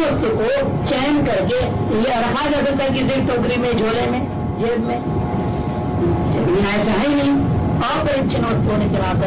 वस्तु को चयन करके, ये रखा जा सकता है किसी टोकरी में, झोले में, जेब में। ऐसा है ही नहीं, अपरिचिन वस्तु होने के नाते